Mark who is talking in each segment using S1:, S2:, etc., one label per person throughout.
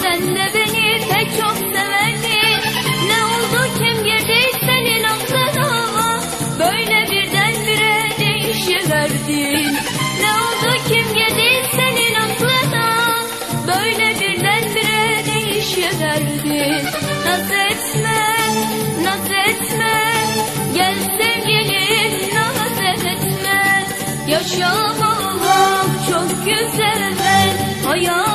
S1: Sen de beni pek çok severdin Ne oldu kim girdi senin aklına? Böyle birdenbire değişiverdin. Ne oldu kim girdi senin aklına? Böyle birdenbire değişiverdin. Naz etme, naz etme. Gel sevgilim naz etme. Yaşamak çok güzel. Hayatı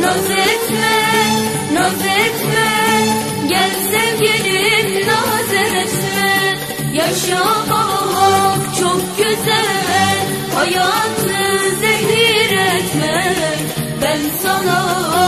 S1: Naz etme, naz etme. Gel sevgilim naz etme. Yaşamak çok güzel. Hayatı zehir etme Ben sana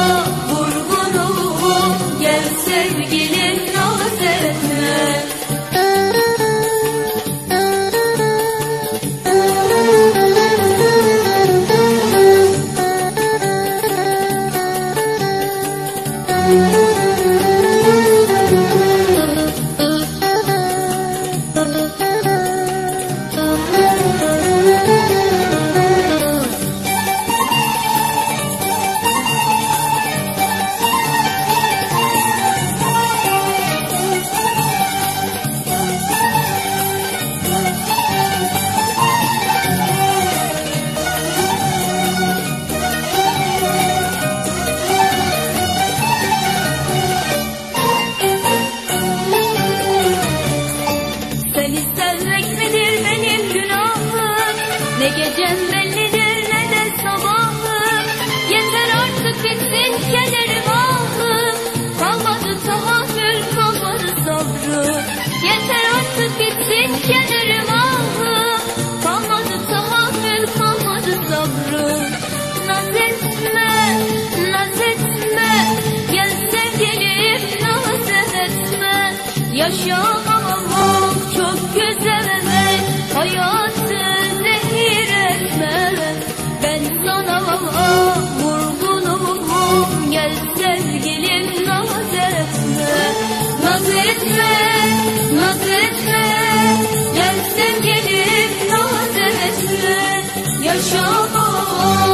S1: Seni sevmek midir benim günahım? Ne gecem bellidir ne de sabahım. Yeter artık bitsin kederim ahım. Kalmadı tahammül kalmadı sabrım Yeter artık bitsin kederim ahım. Kalmadı tahammül kalmadı sabrım Naz etme, naz etme. Gel sevgilim naz etme. Yaşamak çok güzel Hayatı zehir etme Ben sana vurgunum Gel sevgilim naz etme. Naz etme, naz etme. Gel sevgilim naz etme. Yaşamak